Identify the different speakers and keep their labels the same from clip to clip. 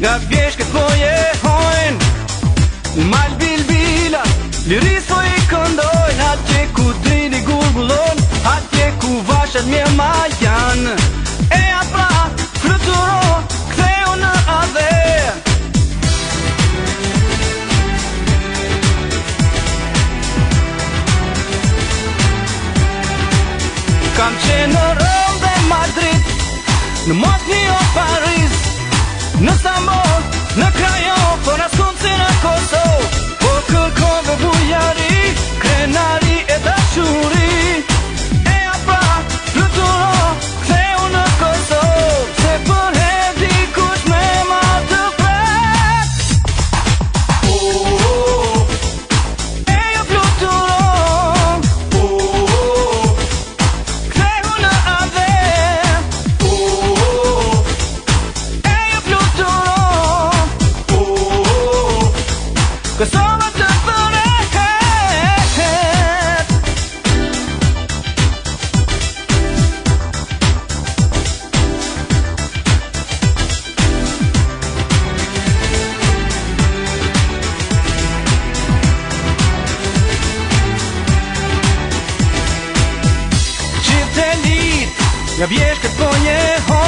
Speaker 1: Nga vjeshke t'poje hojnë Në malë bilbilat Liris po i këndojnë A ku trini gurgullon A ku vashat mje ma janë E atë prafë Kërë të rohë Këthe unë adhe Kam që në rëndë e madrit Në mos një Paris Ja wiesz, że po nie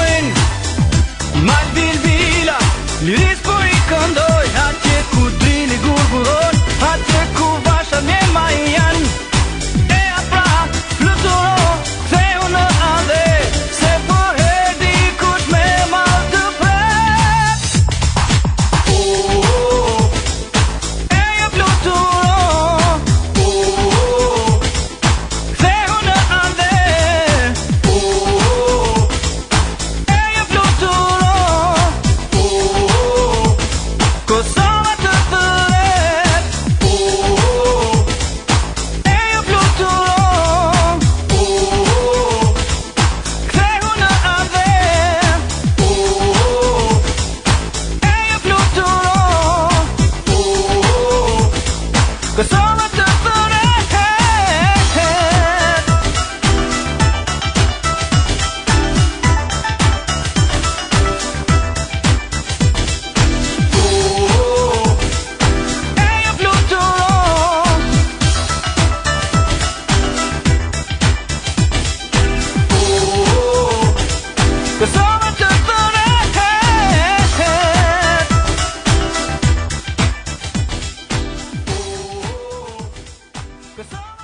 Speaker 1: Cause all 그